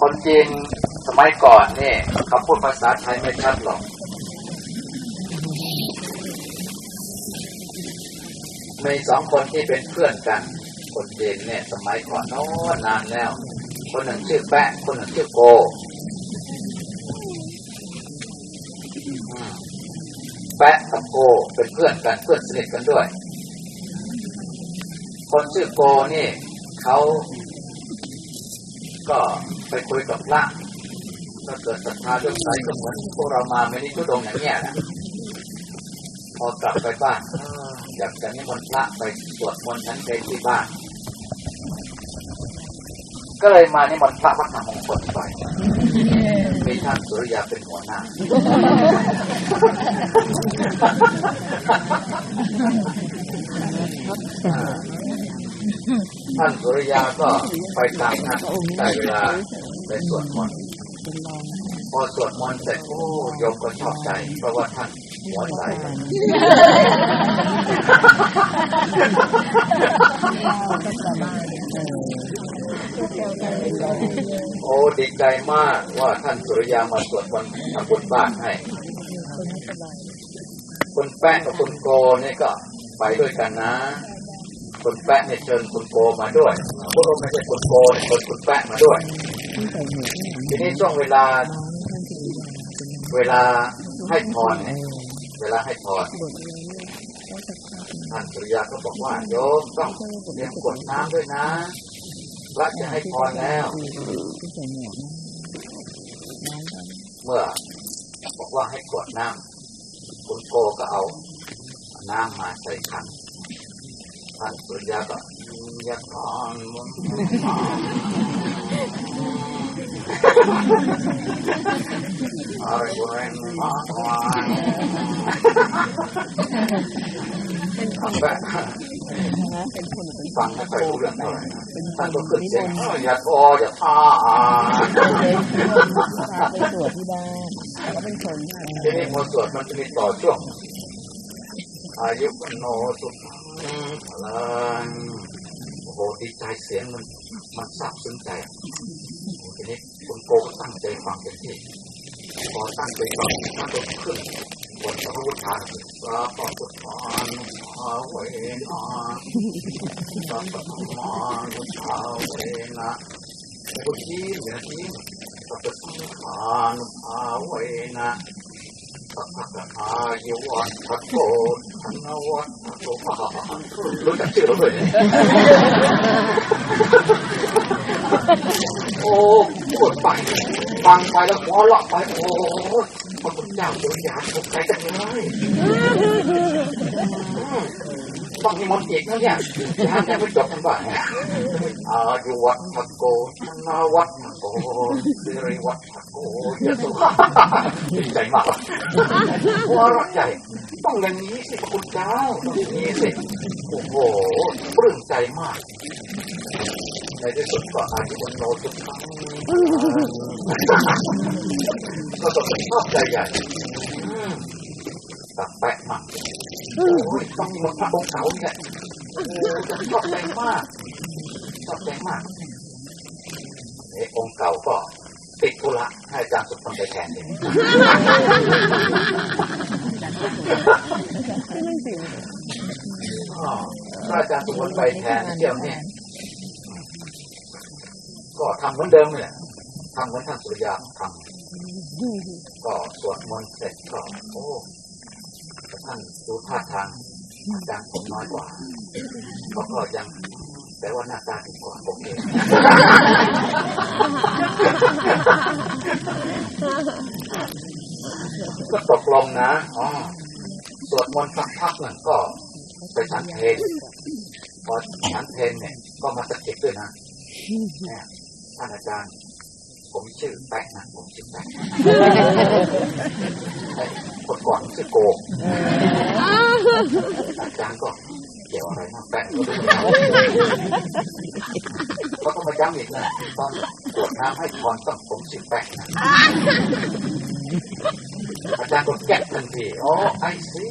คนจีนสมัยก่อนเนี่ยเขาพูดภาษาไทยไม่ชัดหรอกมีสองคนที่เป็นเพื่อนกัน คนจีนเนี่ยสมัยก่อนโน้นนานแล้ว คนหนึ่งชื่อแปะคนหนึ่งชื่อโกแปะกับโกเป็นเพื่อนกันเพื่อนสนิทกันด้วย คนชื่อโกนี่เขาก็ ไปคุยกับพระก็เกิดศรัทธาเรื่องใสก็เหมือนพวกเรามาไม่ได้ทุดงอย่างเนี้ยนะพอกลับไปบ้านอยากจะนิมนต์พระไปสวดมนต์ชั้นเพลที่บ้าน ก็เลยมานิมนต์พระวัดธรรมมงคลไปมีท่านสุริยาเป็นหัวหน้า ท่านสุริยาก็ไปตามนัดได้เวลาไปสวดมนต์พอสวดมนต์เสร็จโอ้โยมก็ชอบใจ เพราะว่าท่านหัวใสโอ้ดีใจมากว่าท่านสุริยามาสวดมนต์ทำบุญบ้านให้คุณแป้งกับคุณโกนี่ก็ไปด้วยกันนะ คุณแปะเนี่ยเชิญคุณโกมาด้วยพวกเราไม่ใช่คุณโกเนี่ยเชิญคุณแปะมาด้วย ทีนี้ช่วงเวลา เวลาให้พรเนี่ยเวลาให้พรท่านสุริยาก็บอกว่าโยมต้องเตรียมกดน้ำด้วยนะพระจะให้พรแล้ว เมื่อบอกว่าให้กดน้ำคุณโกก็เอาน้ำมาใส่ขัน ท่านสุริยาก็ยะทอนมุนอะไรกูเรนมาทวานฟังแบบฟังไม่ค่อยรู้เรื่องเท่าไหร่ท่านก็ขึ้นเสียงอย่าทออย่าท่าไปตรวจที่บ้านแล้วเป็นคนทีนี้พอสวดมันจะมีต่อช่วง อายุวันโนสุขังพลังโอ้โหดีใจเสียงมันมันซาบซึ้งใจทีนี้คุณโกก็ตั้งใจฟังเต็มที่พอตั้งใจฟังท่านก็ขึ้นบทพระพุทธาสาปะพุทธานภาเวนะสาปธรรมานุภาเวนะพุทธีเหนียทีสัพพสังฆานุภาเวนะอายุวัฒโต กธนวัฒโกรู้จักชื่อเราด้วยโอ้ปวดไปฟังไปแล้วหัวเราะไป โอ้พระคุณเจ้าสุริยาถูกใจจังเลยต้องมีมนต์อีกนะเนี่ยยังยังไม่จบกันบ้างอายุวัฒโกธนวัฒโกสิริวัฒโกยสุดีใจมากหัวเราะใจ ต้องอย่างนี้สิคุณเจ้าต้องอย่างนี้สิโอ้โหปลื้มใจมาก ในที่สุดก็อายุวันโนสุดท้ายก็ต้องชอบใจใหญ่ตักแปะมากโอ้ยต้องมีมพระองค์เก่าเนี่ยโอ้ชอบใจมากชอบใจมากเอ้องค์เก่าก็ติดธุระให้อาจารย์สุดคนไปแทนเอง ถ้าอาจารย์สุคนไปแทนเที่ยวเนี่ยก็ทำเหมือนเดิมเลยทำเหมือนท่านสุริยาทำก็สวดมนต์เสร็จก็โอ้ท่านดูท่าทางอาจารย์ผมน้อยกว่าเขาก็ยังแต่ว่าหน้าตาดีกว่าโอเค ก็ตกลงนะอ๋อสวดมนต์สักพักหนึ่งก็ไปฉันเพลพอฉันเพลเนี่ย ก็มาสะกิดด้วยนะเนี่ยท่านอาจารย์ ผมชื่อแป๊ะนะผมชื่อแป๊ะคนก่อนชื่อโกอาจารย์ก็เกี่ยวอะไรนะแป๊ะก็ต้องมาย้ำอีกนะตอนตรวจน้ำให้พรต้องผมชื่อแป๊ะนะ อาจารย์ก็แก้ทันทีโอ้ไอซี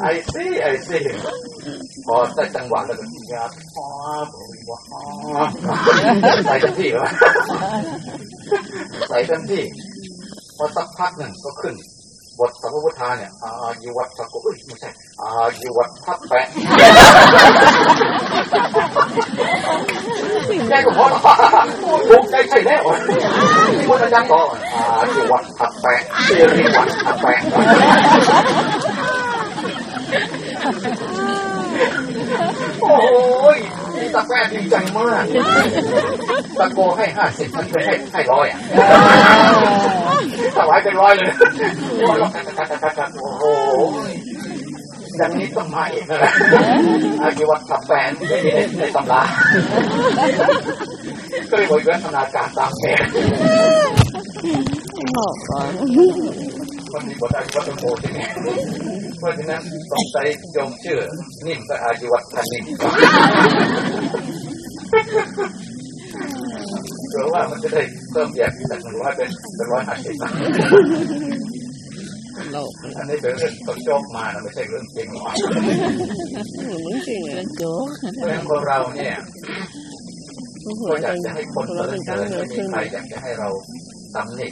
ไอซีไอซีพอได้จังหวะแล้วก็ยัดพผมว่าใส่เต็มที่เหรอใส่เต็มที่พอสักพักหนึ่งก็ขึ้นบทสัพพุทธาเนี่ยอายุวัตสักกุอุ้ยไม่ใช่อายุวัตทัพแปะแกก็พอละถูกใจใช่แน่วะ ที่พุทธเจ้าต่ออายุวัตทัพแปะเสรีวัตทัพแปะโอ้ยนี่ตะแกรงดีใจมาก ตะโกให้ห้าสิบมันไปให้ให้ร้อยอะถวายเป็นร้อยเลยโอ้โหดังนี้ต้องมาเองนะอาชีวัตสับแปนไม่ในตำราก็เลยบอกวิวัฒนาการตามแผน บอกก่อนมันมีบทอาชีวัตโมใช่ไหมเพราะฉะนั้นต้องใจยมชื่อ นิ่มก็อาชีวัตพันนิ่มหรือว่ามันจะได้เพิ่มแบบจากหนึ่งร้อยเป็นเป็นร้อยห้าสิบอันนี้เป็นเรื่องต้นโจกมานะไม่ใช่เรื่องจริงหรอกมึงจริงเลยโจ๊กเพราะฉะนั้นคนเราเนี่ยก็อยากจะให้คนหัสวรรเป็นเสก้าริงญเนื้อไม่มีใครอยากจะให้เรา ตำหนิ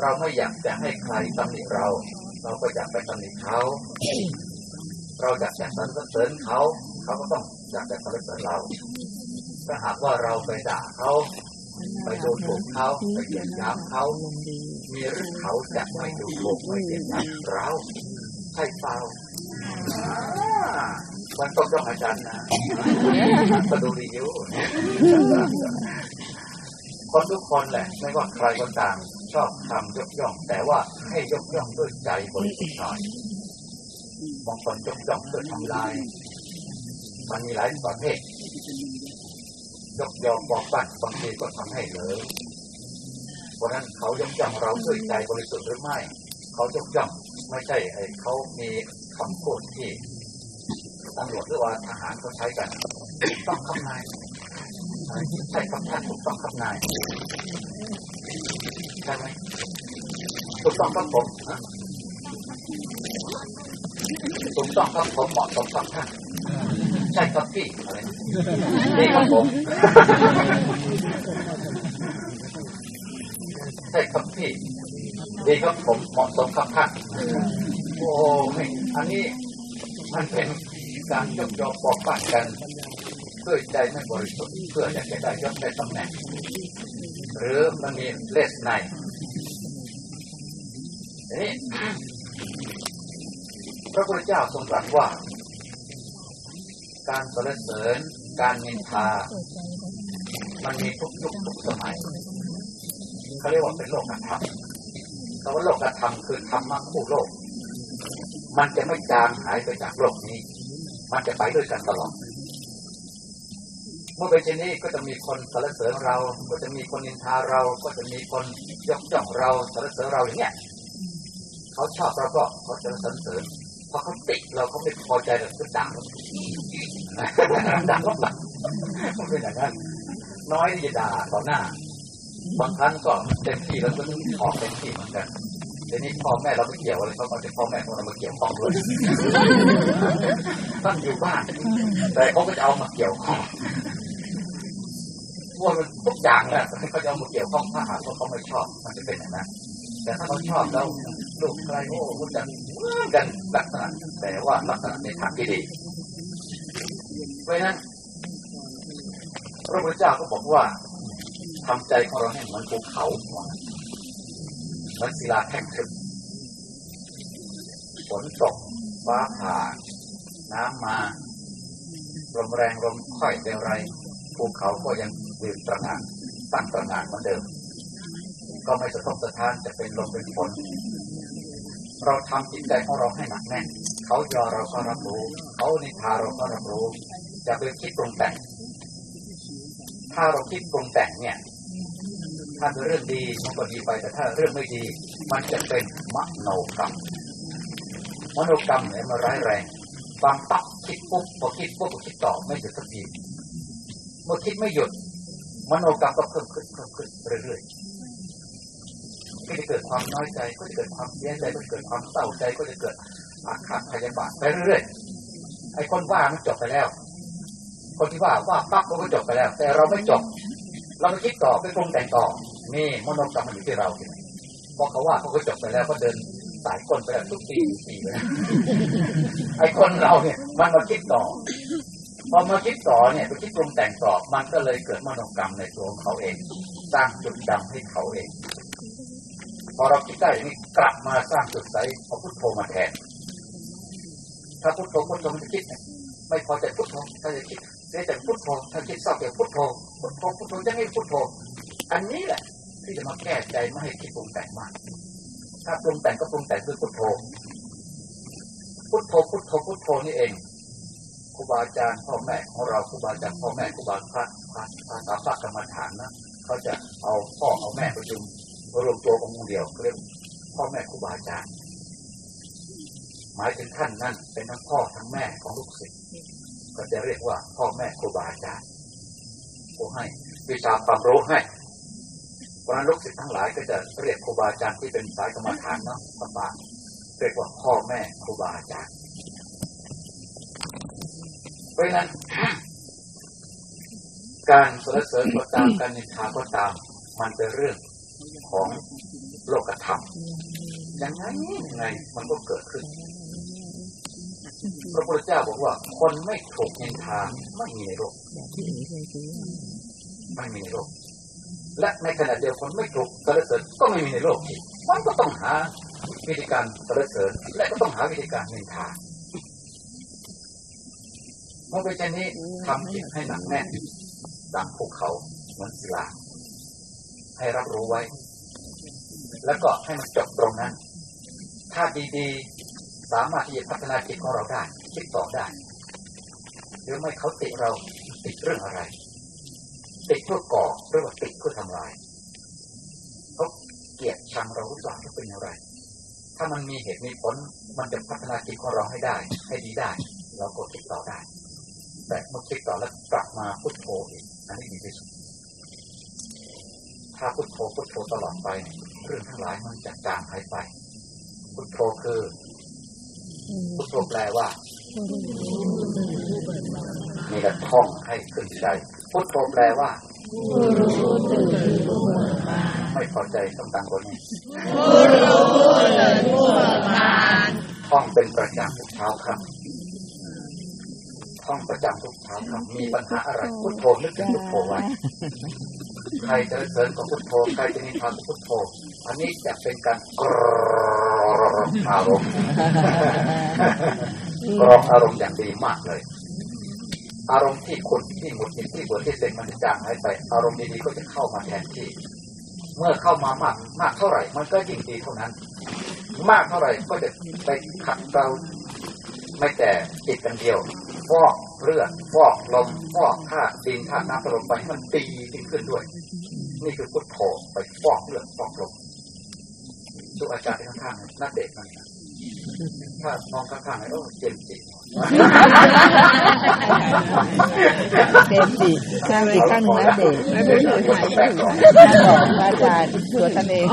เราไม่อยากจะให้ใครตำหนิเรา เราก็อยากไปตำหนิเขา เราอยากจะสรรเสริญเขา เขาก็ต้องอยากจะสรรเสริญเรา ถ้าหากว่าเราไปด่าเขา ไปดูถูกเขาไปเหยียดหยามเขาลมดีมีหรือเขาจะไม่ดูถูกไม่เหยียดหยามเราใช่เปล่าอ่ามันต้องต้องอาจารย์นะก็ดูดีอยู่ คนทุกคนแหละ ไม่ว่าใครก็ตามชอบคำยกย่อง แต่ว่าให้ยกย่องด้วยใจบริสุทธิ์หน่อยบางคนยกย่องเพื่อทำลาย มันมีหลายประเภทยกย่องบอกปั้นบางทีก็ทำให้เหลยเพราะนั้นเขายกย่องเราด้วยใจบริสุทธิ์หรือไม่ เขายกย่องไม่ใช่ไอ้เขามีคำพูดที่ตำรวจหรือว่าทหารเขาใช้กัน ต้องคำนาย ใช่คำท่านถูกต้องคำนายใช่ไหมถูกต้องครับผมนะถูกต้องครับผมเหมาะสมครับท่านใช่ครับพี่อะไรนี่ครับผมใช่ครับพี่ดีครับผมเหมาะสมครับท่านโอ้ไม่อันนี้มันเป็นการยกยอปอกปัดกัน เพื่อใจไม่บริสุทธิ์เพื่ออยากจะได้ยศได้ตำแหน่งหรือมันมีเลสในนี้พระพุทธเจ้าทรงตรัสว่า การสรรเสริญการนินทา มันมีทุกยุคทุกสมัยเขาเรียกว่าเป็นโลกธรรมคำว่าโลกธรรมคือธรรมะคู่โลก มันจะไม่จางหายไปจากโลกนี้ มันจะไปด้วยกันตลอด มื่อเป็นเช่นนี้ก็จะมีคนสรรเสริญเรา ก็จะมีคนนินทาเรา ก็จะมีคนยกย่องเราสรรเสริญเราอย่างเงี้ยเขาชอบเราก็เขาจะสรรเสริญพอเขาติเราเขาไม่พอใจเราก็ด่าเราด่าลบหลังมันเป็นอย่างนั้นน้อยที่จะด่าต่อหน้า บางครั้งก็เต็มที่แล้วก็ต้องออกเต็มที่เหมือนกันทีนี้พ่อแม่เราไม่เกี่ยวอะไรเขาก็จะพ่อแม่ของเรามาเกี่ยวข้องด้วยตั้งอยู่บ้านแต่เขาก็จะเอามาเกี่ยวข้อง ว่ามันทุกอย่างแหละเขาจะมาเกี่ยวข้องถ้าหากว่าเขาไม่ชอบมันจะเป็นอย่างนั้นแต่ถ้าเขาชอบแล้วลูกใครโอ้รู้จักเหมือนกันลักษณะแต่ว่าลักษณะในทางที่ดีเพราะนั้นพระพุทธเจ้าก็บอกว่าทำใจของเราให้เหมือนภูเขาเหมือนศิลาแท่งทึบฝนตกฟ้าผ่า น้ำมาลมแรงลมค่อยเป็นไรภูเขาก็ยัง ยืนตระหง่านตั้งตระหง่านเหมือนเดิม ก็ไม่สะทกสะท้านจะเป็นลมเป็นฝนเราทำจิตใจของเราให้หนักแน่นเขายอเราก็รับรู้เขานินทาเราก็รับรู้อย่าไปคิดปรุงแต่ง ถ้าเราคิดปรุงแต่งเนี่ย ถ้าเป็นเรื่องดีมันก็ดีไปแต่ถ้าเรื่องไม่ดี มันจะเป็นมโนกรรมมโนกรรมเนี่ยมันร้ายแรงบางปั๊บคิดปุ๊บพอคิดปุ๊บก็คิดต่อไม่หยุดสักทีเมื่อคิดไม่หยุด มโนกรรมก็เพิ่มขึ้นเพิ่มขึ้นเรื่อยๆก็จะเกิดความน้อยใจ ก็จะเกิดความเสียใจก็จะเกิดความเศร้าใจก็จะเกิดอาฆาตพยาบาทไปเรื่อยๆไอ้คนว่ามันจบไปแล้ว คนที่ว่าว่าปั๊บเขาก็จบไปแล้ว แต่เราไม่จบ เราไปคิดต่อไปปรุงแต่งต่อนี่มโนกรรมมันอยู่ที่เราทีนี้เพราะเขาว่าเขาก็จบไปแล้วก็เดินสายคนไปแล้วทุกปีทุกปีเลยไอ้คนเราเนี่ย มันมาคิดต่อ พอมาคิดต่อเนี่ยไปคิดปรุงแต่งต่อ มันก็เลยเกิดมโนกรรมในตัวของเขาเอง สร้างจุดดำให้เขาเอง พอเราคิดได้อย่างนี้กลับมาสร้างจุดใสเอาพุทโธมาแทน ถ้าพุทโธพุทโธมันจะคิดไม่พอใจพุทโธถ้าจะคิดเสียใจพุทโธถ้าคิดเศร้าใจพุทโธพุทโธพุทโธจะให้พุทโธ อันนี้แหละ ที่จะมาแก้ใจไม่ให้คิดปรุงแต่งมาก ถ้าปรุงแต่งก็ปรุงแต่งด้วยพุทโธพุทโธพุทโธพุทโธนี่เอง ครูบาอาจารย์พ่อแม่ของเราครูบาอาจารย์พ่อแม่ครูบาพระพระพระสาพระกรรมฐานนะเขาจะเอาพ่อเอาแม่ประชุมรวมตัวองค์เดียวเรียกพ่อแม่ครูบาอาจารย์หมายถึงท่านนั้นเป็นทั้งพ่อทั้งแม่ของลูกศิษย์ก็จะเรียกว่าพ่อแม่ครูบาอาจารย์ผู้ให้วิชาความรู้ให้เพราะนั้นลูกศิษย์ทั้งหลายก็จะเรียกครูบาอาจารย์ที่เป็นสายกรรมฐานเนาะลำบากเรียกว่าพ่อแม่ครูบาอาจารย์ เพราะฉะนั้น การสรรเสริญก็ตามการนินทาก็ตาม มันเป็นเรื่องของโลกธรรมยังไงยังไงมันก็เกิดขึ้น พระพุทธเจ้าบอกว่า คนไม่ถูกนินทาไม่มีในโลกไม่มีในโลกและในขณะเดียวกันไม่ถูกสรรเสริญก็ไม่มีในโลกอีกมันก็ต้องหาวิธีการสรรเสริญและก็ต้องหาวิธีการนินทา เมื่อเป็นเช่นนี้ทำจิตให้หนักแน่นดังภูเขาเหมือนศิลาให้รับรู้ไว้ แล้วก็ให้มันจบตรงนั้น ถ้าดีๆ สามารถที่จะพัฒนาจิตของเราได้คิดต่อได้หรือไม่เขาติเราติดเรื่องอะไร ติดเพื่อก่อหรือว่าติดเพื่อทำลายเขาเกลียดชังเราหรือเปล่าเป็นอย่างไร ถ้ามันมีเหตุมีผลมันจะพัฒนาจิตของเราให้ได้ ให้ดีได้ เราก็คิดต่อได้ แต่เมื่อคิดต่อแล้วกลับมาพุทโธอีกอันนี้ดีที่สุดถ้าพุทโธพุทโธตลอดไปเรื่องทั้งหลายมันจะจางหายไป พุทโธคือพุทโธแปลว่ามีกระท่องให้ขึ้นใจพุทโธแปลว่าไม่พอใจต้องดังกว่านี้ท่องเป็นประจำทุกเช้าครับ ท่องประจำทุกเช้าครับ มีปัญหาอะไรพุทโธนึกถึงพุทโธไว้ใครจะเสริญกับพุทโธใครจะนิพพานกับพุทโธอันนี้จะเป็นการกรองอารมณ์กรองอารมณ์อย่างดีมากเลย อารมณ์ที่ขุนที่หงุดหงิดที่เบื่อที่เซ็งมันจะจางหายไป อารมณ์ดีๆก็จะเข้ามาแทนที่ เมื่อเข้ามามากมากเท่าไหร่ มันก็ยิ่งดีเท่านั้น มากเท่าไหร่ก็จะไปขัดเกลาไม่แต่จิตกันเดียว ฟอกเลือดฟอกลมฟอกธาตุดินธาตุน้ำลมไปให้มันดียิ่งขึ้นด้วย นี่คือพุทโธไปฟอกเลือดฟอกลมดูอาจารย์ที่ข้างๆนักเด็กนั่นนะถ้ามองข้างๆไอ้โอ้เจ็บจิตเต็มสิข้างอีกข้างหนึงนะเด็กแล้วเป็นหัวถ่ายท่านบอกพระอาจารย์ตัวท่านเอง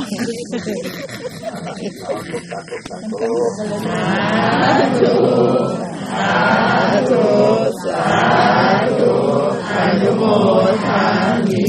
สาธุอนุโมทามิ